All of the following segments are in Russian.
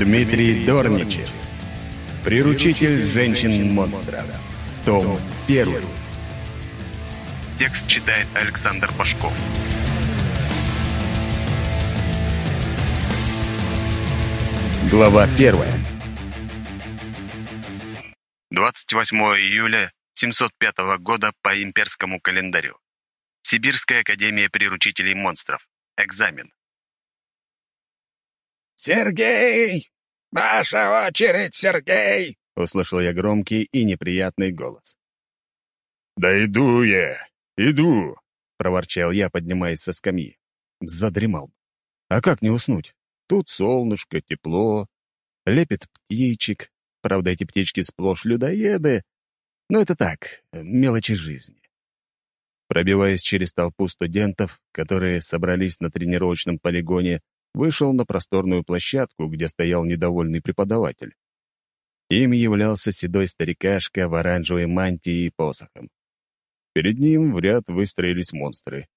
Дмитрий Дорничев. Приручитель женщин-монстров. Том 1. Текст читает Александр Пашков. Глава 1. 28 июля 705 года по имперскому календарю. Сибирская академия приручителей монстров. Экзамен. «Сергей! Ваша очередь, Сергей!» — услышал я громкий и неприятный голос. «Да иду я, иду!» — проворчал я, поднимаясь со скамьи. Задремал. А как не уснуть? Тут солнышко, тепло, лепит птичек. Правда, эти птички сплошь людоеды. Но это так, мелочи жизни. Пробиваясь через толпу студентов, которые собрались на тренировочном полигоне, вышел на просторную площадку, где стоял недовольный преподаватель. Им являлся седой старикашка в оранжевой мантии и посохом. Перед ним в ряд выстроились монстры.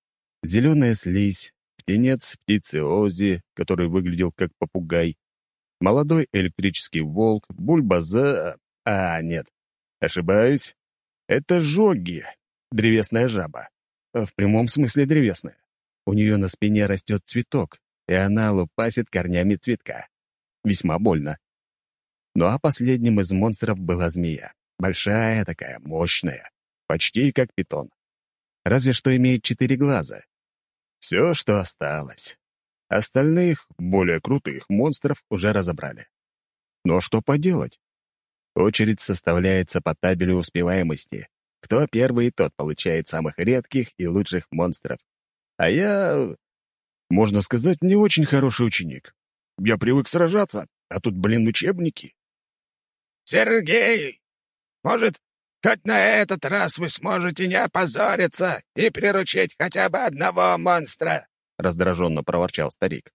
Зеленая слизь, птенец птицы Ози, который выглядел как попугай, молодой электрический волк, бульбаза... А, нет, ошибаюсь. Это жоги, древесная жаба. В прямом смысле древесная. У нее на спине растет цветок, и она лупасит корнями цветка. Весьма больно. Ну а последним из монстров была змея. Большая такая, мощная. Почти как питон. Разве что имеет четыре глаза. Все, что осталось. Остальных, более крутых монстров уже разобрали. Но что поделать? Очередь составляется по табелю успеваемости. Кто первый, тот получает самых редких и лучших монстров. А я можно сказать, не очень хороший ученик. Я привык сражаться, а тут, блин, учебники. «Сергей, может, хоть на этот раз вы сможете не опозориться и приручить хотя бы одного монстра?» — раздраженно проворчал старик.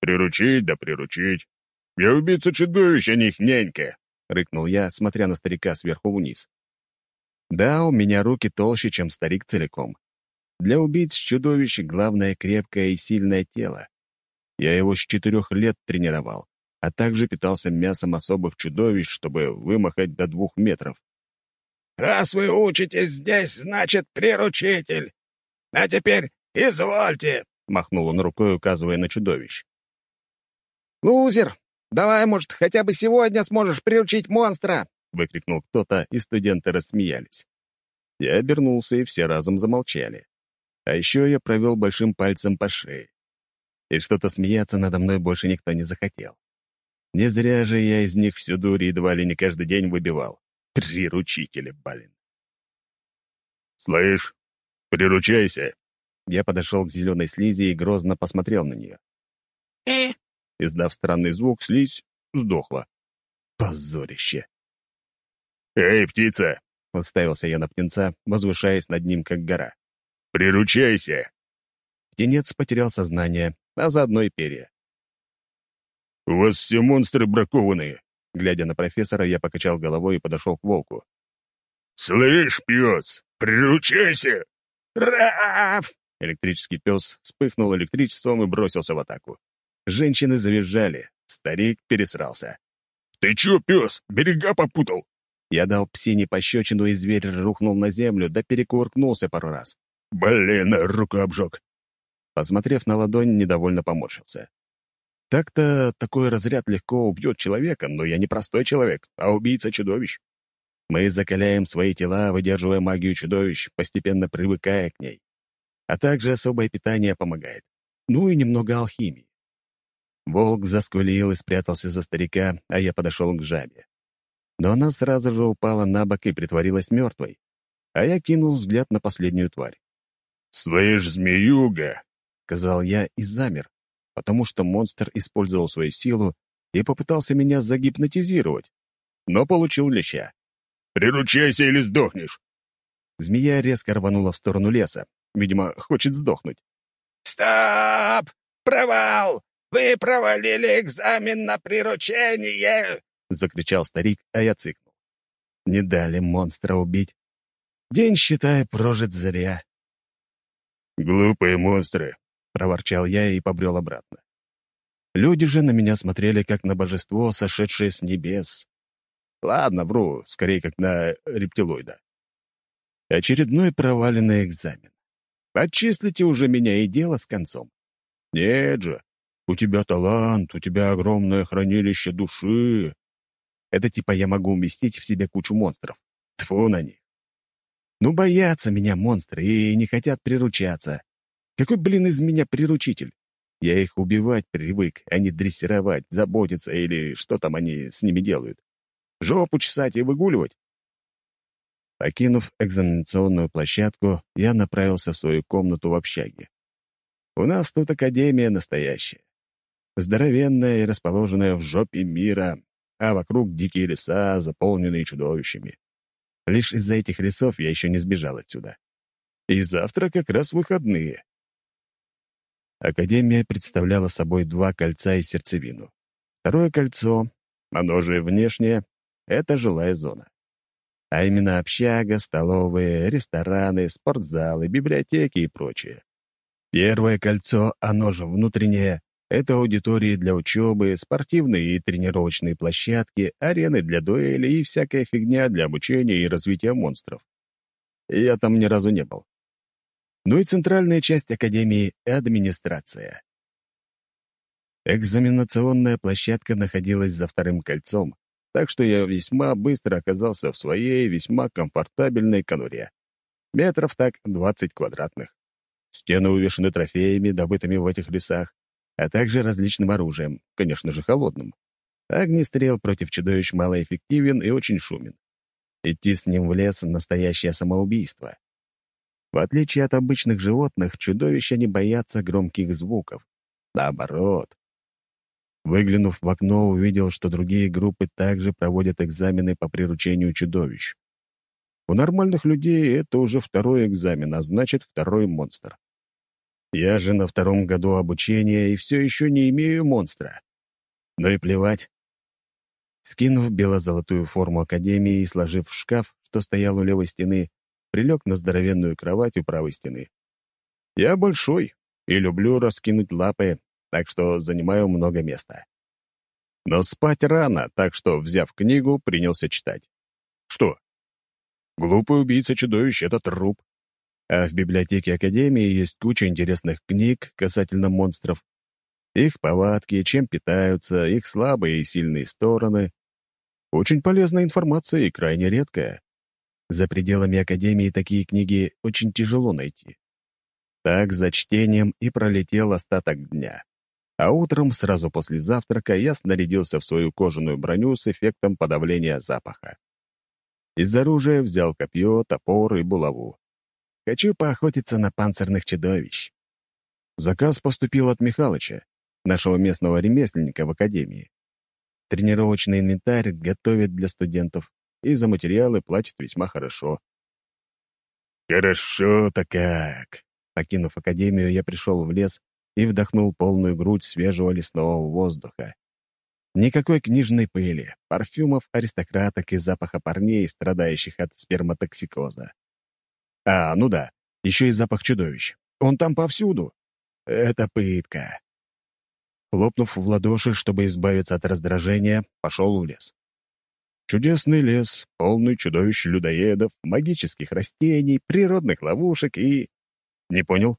«Приручить да приручить. Я убийца чудовища, не их нянька», — рыкнул я, смотря на старика сверху вниз. «Да, у меня руки толще, чем старик целиком. Для убийц чудовищ главное крепкое и сильное тело. Я его с четырех лет тренировал, а также питался мясом особых чудовищ, чтобы вымахать до двух метров. «Раз вы учитесь здесь, значит, приручитель. А теперь извольте!» — махнул он рукой, указывая на чудовищ. «Лузер, давай, может, хотя бы сегодня сможешь приручить монстра!» — выкрикнул кто-то, и студенты рассмеялись. Я обернулся, и все разом замолчали. А еще я провел большим пальцем по шее. И что-то смеяться надо мной больше никто не захотел. Не зря же я из них всю дурь едва ли не каждый день выбивал. Приручители, блин. «Слышь, приручайся!» Я подошел к зеленой слизи и грозно посмотрел на нее. «Э?» Издав странный звук, слизь сдохла. Позорище! «Эй, птица!» — уставился я на птенца, возвышаясь над ним, как гора. Приручайся!» Птенец потерял сознание, а заодно и перья. «У вас все монстры бракованные!» Глядя на профессора, я покачал головой и подошел к волку. «Слышь, пес, приручайся!» «Раф!» Электрический пес вспыхнул электричеством и бросился в атаку. Женщины завизжали, старик пересрался. «Ты чё, пес, берега попутал?» Я дал псине пощечину, и зверь рухнул на землю, да перекувыркнулся пару раз. «Блин, руку обжег!» Посмотрев на ладонь, недовольно поморщился. Так-то такой разряд легко убьет человека, но я не простой человек, а убийца чудовищ. Мы закаляем свои тела, выдерживая магию чудовищ, постепенно привыкая к ней. А также особое питание помогает. Ну и немного алхимии. Волк заскулил и спрятался за старика, а я подошел к жабе. Но она сразу же упала на бок и притворилась мертвой, а я кинул взгляд на последнюю тварь. «Слышь, змеюга!» — сказал я и замер, потому что монстр использовал свою силу и попытался меня загипнотизировать, но получил леща. «Приручайся или сдохнешь!» Змея резко рванула в сторону леса. Видимо, хочет сдохнуть. «Стоп! Провал! Вы провалили экзамен на приручение!» — закричал старик, а я цикнул. Не дали монстра убить. День, считай, прожит зря. «Глупые монстры!» — проворчал я и побрел обратно. Люди же на меня смотрели как на божество, сошедшее с небес. Ладно, вру, скорее как на рептилоида. Очередной проваленный экзамен. Отчислите уже меня и дело с концом. Нет же, у тебя талант, у тебя огромное хранилище души. Это типа я могу уместить в себе кучу монстров. Тфу на них. Ну, боятся меня монстры и не хотят приручаться. Какой, блин, из меня приручитель? Я их убивать привык, а не дрессировать, заботиться или что там они с ними делают. Жопу чесать и выгуливать? Покинув экзаменационную площадку, я направился в свою комнату в общаге. У нас тут академия настоящая. Здоровенная и расположенная в жопе мира, а вокруг дикие леса, заполненные чудовищами. Лишь из-за этих лесов я еще не сбежал отсюда. И завтра как раз выходные. Академия представляла собой два кольца и сердцевину. Второе кольцо, оно же внешнее, — это жилая зона. А именно общага, столовые, рестораны, спортзалы, библиотеки и прочее. Первое кольцо, оно же внутреннее, это аудитории для учебы, спортивные и тренировочные площадки, арены для дуэли и всякая фигня для обучения и развития монстров. Я там ни разу не был. Ну и центральная часть Академии — администрация. Экзаменационная площадка находилась за вторым кольцом, так что я весьма быстро оказался в своей весьма комфортабельной конуре. Метров так 20 квадратных. Стены увешаны трофеями, добытыми в этих лесах, а также различным оружием, конечно же, холодным. Огнестрел против чудовищ малоэффективен и очень шумен. Идти с ним в лес — настоящее самоубийство. В отличие от обычных животных, чудовища не боятся громких звуков. Наоборот. Выглянув в окно, увидел, что другие группы также проводят экзамены по приручению чудовищ. У нормальных людей это уже второй экзамен, а значит, второй монстр. Я же на втором году обучения и все еще не имею монстра. Ну и плевать. Скинув бело-золотую форму Академии и сложив в шкаф, что стоял у левой стены, прилег на здоровенную кровать у правой стены. Я большой и люблю раскинуть лапы, так что занимаю много места. Но спать рано, так что, взяв книгу, принялся читать. Что? Глупый убийца-чудовищ — это труп. А в библиотеке Академии есть куча интересных книг касательно монстров. Их повадки, чем питаются, их слабые и сильные стороны. Очень полезная информация и крайне редкая. За пределами Академии такие книги очень тяжело найти. Так за чтением и пролетел остаток дня. А утром, сразу после завтрака, я снарядился в свою кожаную броню с эффектом подавления запаха. Из оружия взял копье, топор и булаву. Хочу поохотиться на панцирных чудовищ. Заказ поступил от Михалыча, нашего местного ремесленника в академии. Тренировочный инвентарь готовит для студентов, и за материалы платит весьма хорошо. Хорошо-то как! Покинув академию, я пришел в лес и вдохнул полную грудь свежего лесного воздуха. Никакой книжной пыли, парфюмов аристократок и запаха парней, страдающих от сперматоксикоза. А, ну да, еще и запах чудовищ. Он там повсюду. Это пытка. Хлопнув в ладоши, чтобы избавиться от раздражения, пошел в лес. Чудесный лес, полный чудовищ-людоедов, магических растений, природных ловушек и... Не понял?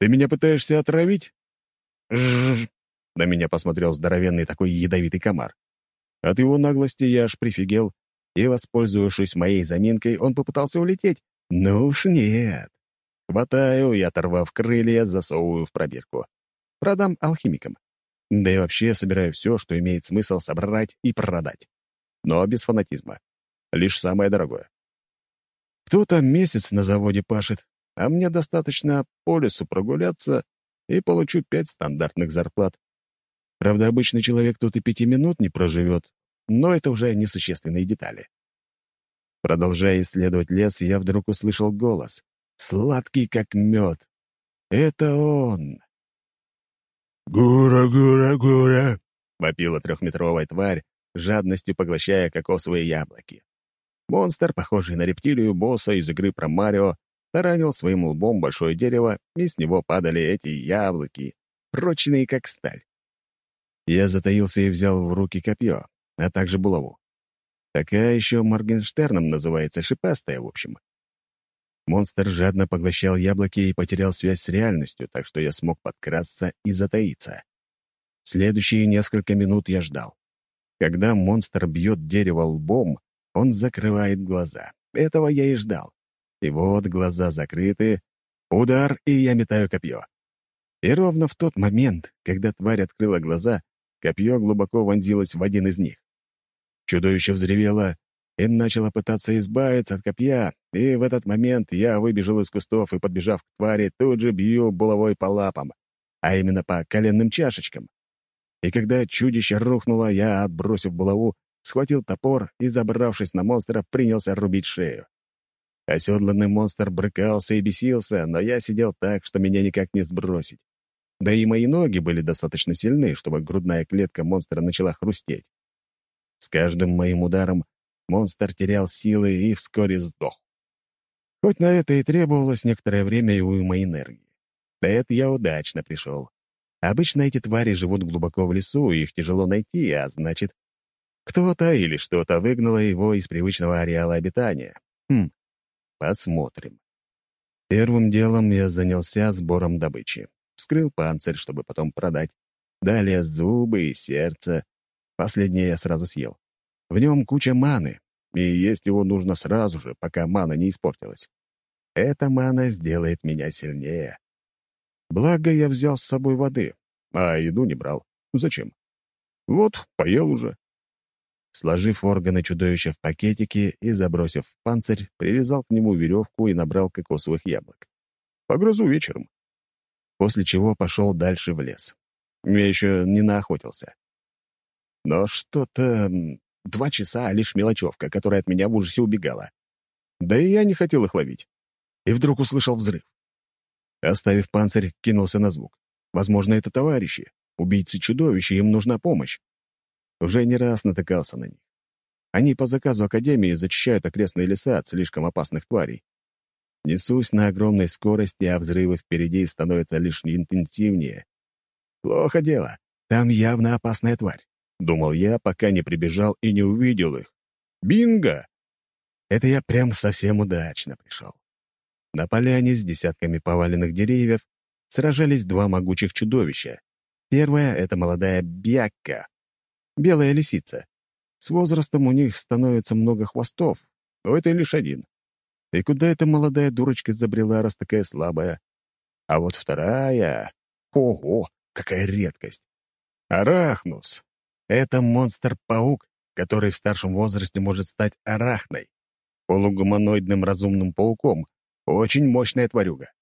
Ты меня пытаешься отравить? Жжж. На меня посмотрел здоровенный такой ядовитый комар. От его наглости я аж прифигел, и, воспользовавшись моей заминкой, он попытался улететь, ну уж нет. Хватаю и, оторвав крылья, засовываю в пробирку. Продам алхимикам. Да и вообще собираю все, что имеет смысл собрать и продать. Но без фанатизма. Лишь самое дорогое. Кто-то месяц на заводе пашет, а мне достаточно по лесу прогуляться и получу пять стандартных зарплат. Правда, обычный человек тут и пяти минут не проживет, но это уже несущественные детали. Продолжая исследовать лес, я вдруг услышал голос. Сладкий, как мед. Это он. «Гура, гура, гура!» — вопила трехметровая тварь, жадностью поглощая кокосовые яблоки. Монстр, похожий на рептилию босса из игры про Марио, таранил своим лбом большое дерево, и с него падали эти яблоки, прочные, как сталь. Я затаился и взял в руки копье, а также булаву. Такая еще Моргенштерном называется, шипастая, в общем. Монстр жадно поглощал яблоки и потерял связь с реальностью, так что я смог подкрасться и затаиться. Следующие несколько минут я ждал. Когда монстр бьет дерево лбом, он закрывает глаза. Этого я и ждал. И вот глаза закрыты, удар, и я метаю копье. И ровно в тот момент, когда тварь открыла глаза, копье глубоко вонзилось в один из них. Чудовище взревело и начало пытаться избавиться от копья, и в этот момент я выбежал из кустов и, подбежав к твари, тут же бью булавой по лапам, а именно по коленным чашечкам. И когда чудище рухнуло, я, отбросив булаву, схватил топор и, забравшись на монстра, принялся рубить шею. Оседланный монстр брыкался и бесился, но я сидел так, что меня никак не сбросить. Да и мои ноги были достаточно сильны, чтобы грудная клетка монстра начала хрустеть. С каждым моим ударом монстр терял силы и вскоре сдох. Хоть на это и требовалось некоторое время и уйма энергии. Да это я удачно пришел. Обычно эти твари живут глубоко в лесу, их тяжело найти, а значит, кто-то или что-то выгнало его из привычного ареала обитания. Хм, посмотрим. Первым делом я занялся сбором добычи. Вскрыл панцирь, чтобы потом продать. Далее зубы и сердце. Последнее я сразу съел. В нем куча маны, и есть его нужно сразу же, пока мана не испортилась. Эта мана сделает меня сильнее. Благо, я взял с собой воды, а еду не брал. Зачем? Вот, поел уже. Сложив органы чудовища в пакетики и забросив в панцирь, привязал к нему веревку и набрал кокосовых яблок. Погрызу вечером. После чего пошел дальше в лес. Я еще не наохотился. Но что-то... Два часа — лишь мелочевка, которая от меня в ужасе убегала. Да и я не хотел их ловить. И вдруг услышал взрыв. Оставив панцирь, кинулся на звук. Возможно, это товарищи. Убийцы чудовища, им нужна помощь. Уже не раз натыкался на них. Они по заказу Академии зачищают окрестные леса от слишком опасных тварей. Несусь на огромной скорости, а взрывы впереди становятся лишь интенсивнее. Плохо дело. Там явно опасная тварь. Думал я, пока не прибежал и не увидел их. Бинго! Это я прям совсем удачно пришел. На поляне с десятками поваленных деревьев сражались два могучих чудовища. Первое — это молодая бьякка, белая лисица. С возрастом у них становится много хвостов, но это лишь один. И куда эта молодая дурочка забрела, раз такая слабая? А вот вторая... Ого, какая редкость! Арахнус. Это монстр-паук, который в старшем возрасте может стать арахной, полугуманоидным разумным пауком, очень мощная тварюга.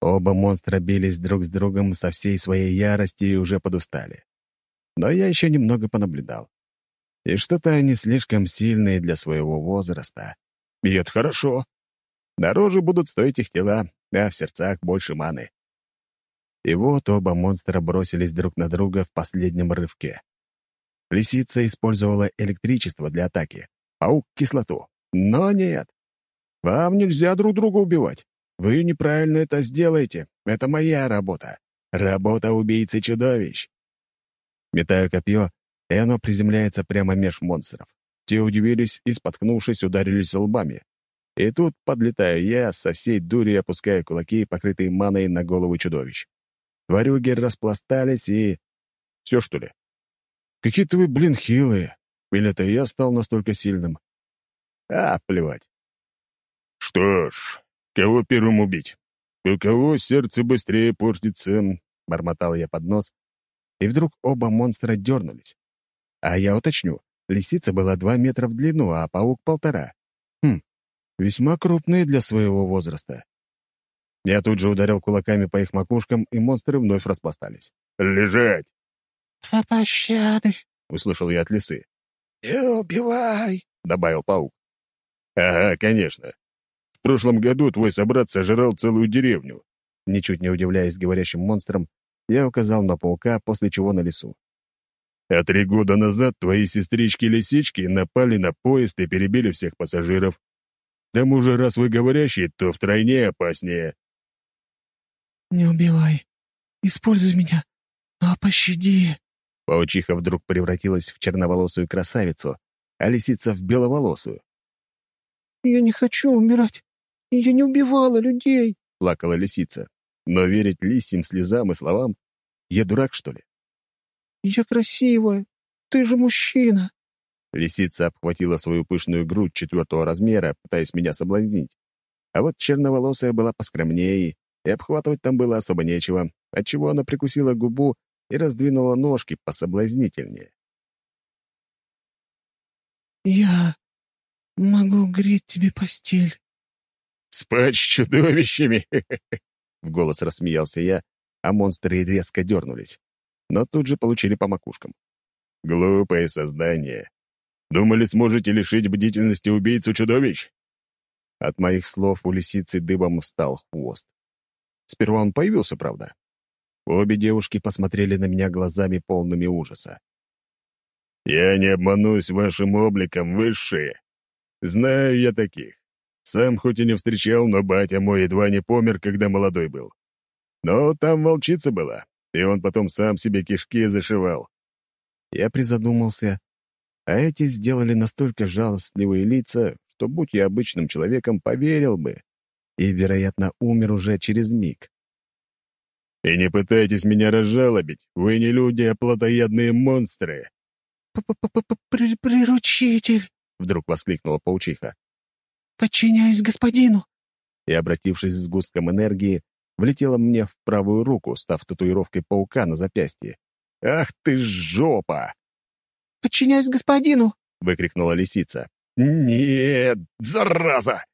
Оба монстра бились друг с другом со всей своей яростью и уже подустали. Но я еще немного понаблюдал. И что-то они слишком сильные для своего возраста. И это хорошо. Дороже будут стоить их тела, а в сердцах больше маны. И вот оба монстра бросились друг на друга в последнем рывке. Лисица использовала электричество для атаки, паук — кислоту. Но нет. Вам нельзя друг друга убивать. Вы неправильно это сделаете. Это моя работа. Работа убийцы чудовищ. Метаю копье, и оно приземляется прямо меж монстров. Те удивились и, споткнувшись, ударились лбами. И тут подлетаю я, со всей дури опускаю кулаки, покрытые маной на голову чудовищ. Тварюги распластались и... Все, что ли? Какие-то вы, блин, хилые. Или это я стал настолько сильным? А, плевать. «Что ж, кого первым убить? У кого сердце быстрее портится?» — бормотал я под нос. И вдруг оба монстра дернулись. А я уточню, лисица была два метра в длину, а паук — полтора. Хм, весьма крупные для своего возраста. Я тут же ударил кулаками по их макушкам, и монстры вновь распластались. «Лежать!» «А пощады!» — услышал я от лисы. «Не убивай!» — добавил паук. «Ага, конечно. В прошлом году твой собрат сожрал целую деревню». Ничуть не удивляясь говорящим монстрам, я указал на паука, после чего на лесу. «А три года назад твои сестрички-лисички напали на поезд и перебили всех пассажиров. К тому же, раз вы говорящий, то втройне опаснее». «Не убивай. Используй меня, но пощади», Паучиха вдруг превратилась в черноволосую красавицу, а лисица — в беловолосую. «Я не хочу умирать. Я не убивала людей», — плакала лисица. Но верить лисьим слезам и словам я дурак, что ли? «Я красивая. Ты же мужчина». Лисица обхватила свою пышную грудь четвертого размера, пытаясь меня соблазнить. А вот черноволосая была поскромнее, и обхватывать там было особо нечего, отчего она прикусила губу и раздвинула ножки пособлазнительнее. «Я могу греть тебе постель». «Спать с чудовищами!» — в голос рассмеялся я, а монстры резко дернулись, но тут же получили по макушкам. «Глупое создание. Думали, сможете лишить бдительности убийцу чудовищ?» От моих слов у лисицы дыбом встал хвост. Сперва он появился, правда. Обе девушки посмотрели на меня глазами полными ужаса. «Я не обманусь вашим обликом, высшие. Знаю я таких. Сам хоть и не встречал, но батя мой едва не помер, когда молодой был. Но там волчица была, и он потом сам себе кишки зашивал. Я призадумался, а эти сделали настолько жалостливые лица, что, будь я обычным человеком, поверил бы и, вероятно, умер уже через миг. «И не пытайтесь меня разжалобить, вы не люди, а плотоядные монстры!» П -п -п «Приручитель!» — вдруг воскликнула паучиха. «Подчиняюсь господину!» И, обратившись с густком энергии, влетела мне в правую руку, став татуировкой паука на запястье. «Ах ты жопа!» «Подчиняюсь господину!» — выкрикнула лисица. «Нет, зараза!»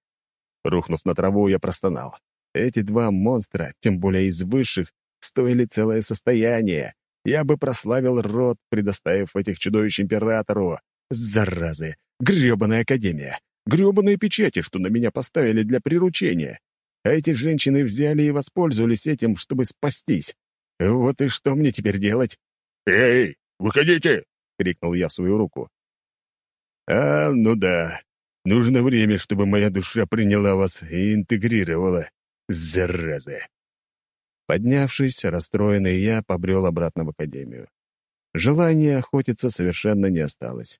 Рухнув на траву, я простонал. Эти два монстра, тем более из высших, стоили целое состояние. Я бы прославил род, предоставив этих чудовищ императору. Заразы! Грёбаная академия! Грёбаные печати, что на меня поставили для приручения. А эти женщины взяли и воспользовались этим, чтобы спастись. Вот и что мне теперь делать? «Эй, выходите!» — крикнул я в свою руку. «А, ну да. Нужно время, чтобы моя душа приняла вас и интегрировала. Зараза!» Поднявшись, расстроенный я побрел обратно в академию. Желания охотиться совершенно не осталось.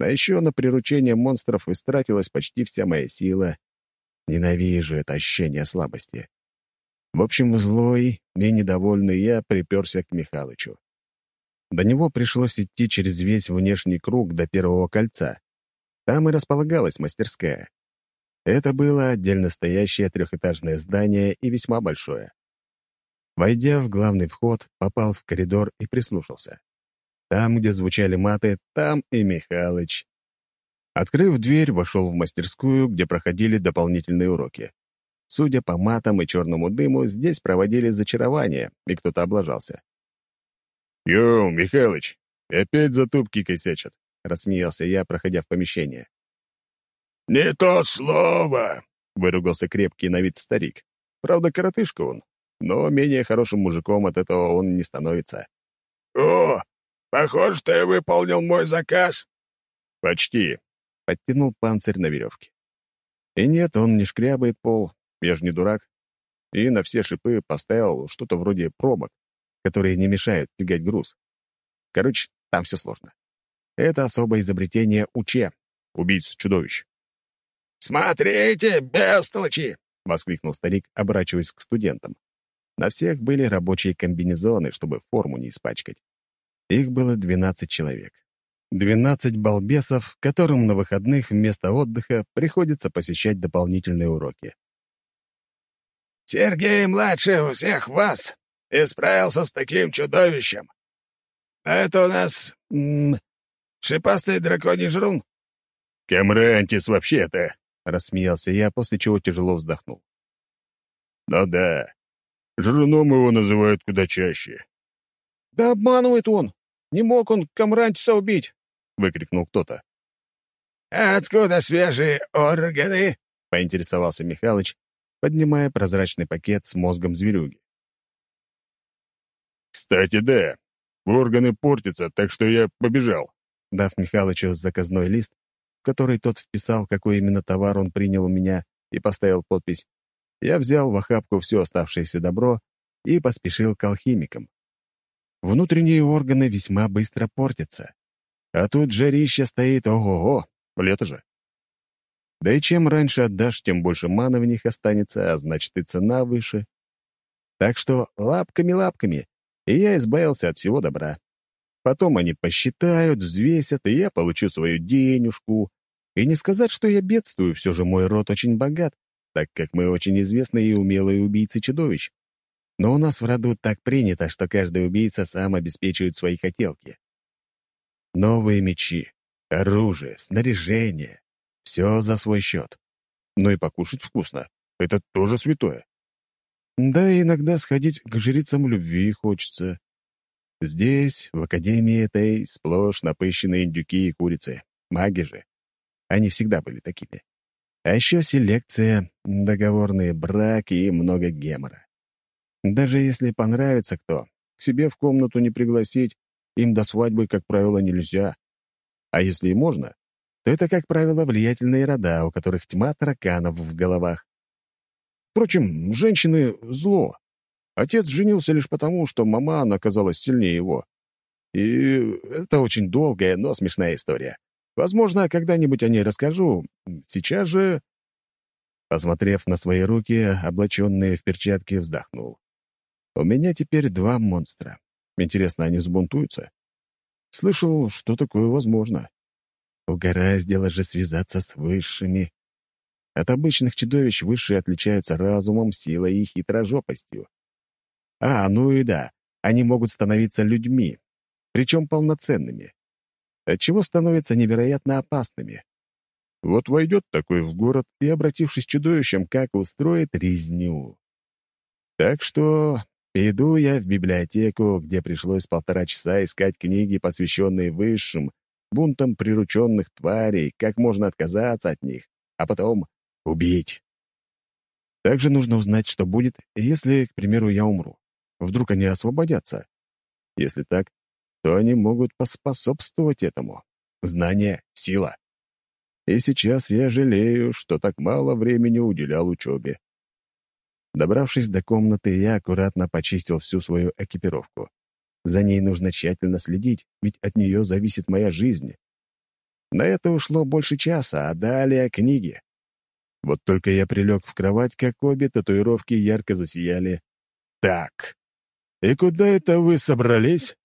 А еще на приручение монстров истратилась почти вся моя сила, Ненавижу это ощущение слабости. В общем, злой и недовольный я приперся к Михалычу. До него пришлось идти через весь внешний круг до первого кольца. Там и располагалась мастерская. Это было отдельно стоящее трехэтажное здание и весьма большое. Войдя в главный вход, попал в коридор и прислушался. Там, где звучали маты, там и Михалыч. Открыв дверь, вошел в мастерскую, где проходили дополнительные уроки. Судя по матам и черному дыму, здесь проводили зачарование, и кто-то облажался. «Йоу, Михалыч, опять затупки косячат», — рассмеялся я, проходя в помещение. «Не то слово!» — выругался крепкий на вид старик. Правда, коротышка он, но менее хорошим мужиком от этого он не становится. «О, похоже, ты выполнил мой заказ». «Почти подтянул панцирь на веревке. И нет, он не шкрябает пол, я же не дурак. И на все шипы поставил что-то вроде пробок, которые не мешают тягать груз. Короче, там все сложно. Это особое изобретение УЧЕ, убийц-чудовищ. «Смотрите, бестолочи!» — воскликнул старик, оборачиваясь к студентам. На всех были рабочие комбинезоны, чтобы форму не испачкать. Их было 12 человек. Двенадцать балбесов, которым на выходных вместо отдыха приходится посещать дополнительные уроки. «Сергей младший у всех вас и справился с таким чудовищем. А это у нас... М -м, шипастый драконий жрун». «Камрантис вообще-то», — рассмеялся я, после чего тяжело вздохнул. «Ну да, жруном его называют куда чаще». «Да обманывает он! Не мог он Камрантиса убить!» выкрикнул кто-то. «Откуда свежие органы?» — поинтересовался Михалыч, поднимая прозрачный пакет с мозгом зверюги. «Кстати, да, органы портятся, так что я побежал», дав Михалычу заказной лист, который тот вписал, какой именно товар он принял у меня, и поставил подпись. Я взял в охапку все оставшееся добро и поспешил к алхимикам. внутренние органы весьма быстро портятся. А тут жарище стоит ого-го, лето же. Да и чем раньше отдашь, тем больше маны в них останется, а значит и цена выше. Так что лапками-лапками, и я избавился от всего добра. Потом они посчитают, взвесят, и я получу свою денежку. И не сказать, что я бедствую, все же мой род очень богат, так как мы очень известные и умелые убийцы-чудовищ. Но у нас в роду так принято, что каждый убийца сам обеспечивает свои хотелки. Новые мечи, оружие, снаряжение — все за свой счет. Но и покушать вкусно — это тоже святое. Да и иногда сходить к жрицам любви хочется. Здесь, в Академии этой, сплошь напыщенные индюки и курицы. Маги же. Они всегда были такими. А еще селекция, договорные браки и много гемора. Даже если понравится кто, к себе в комнату не пригласить, им до свадьбы, как правило, нельзя. А если и можно, то это, как правило, влиятельные рода, у которых тьма тараканов в головах. Впрочем, женщины — зло. Отец женился лишь потому, что мама оказалась сильнее его. И это очень долгая, но смешная история. Возможно, когда-нибудь о ней расскажу. Сейчас же... Посмотрев на свои руки, облаченные в перчатки, вздохнул. У меня теперь два монстра. Интересно, они сбунтуются? Слышал, что такое возможно. Угораздило же связаться с высшими. От обычных чудовищ высшие отличаются разумом, силой и хитрожопостью. А, ну и да, они могут становиться людьми, причем полноценными, отчего становятся невероятно опасными. Вот войдет такой в город и, обратившись чудовищем, как устроит резню. Так что иду я в библиотеку, где пришлось полтора часа искать книги, посвященные высшим, бунтам прирученных тварей, как можно отказаться от них, а потом Убить. Также нужно узнать, что будет, если, к примеру, я умру. Вдруг они освободятся. Если так, то они могут поспособствовать этому. Знание — сила. И сейчас я жалею, что так мало времени уделял учебе. Добравшись до комнаты, я аккуратно почистил всю свою экипировку. За ней нужно тщательно следить, ведь от нее зависит моя жизнь. На это ушло больше часа, а далее книги. Вот только я прилег в кровать, как обе татуировки ярко засияли. «Так, и куда это вы собрались?»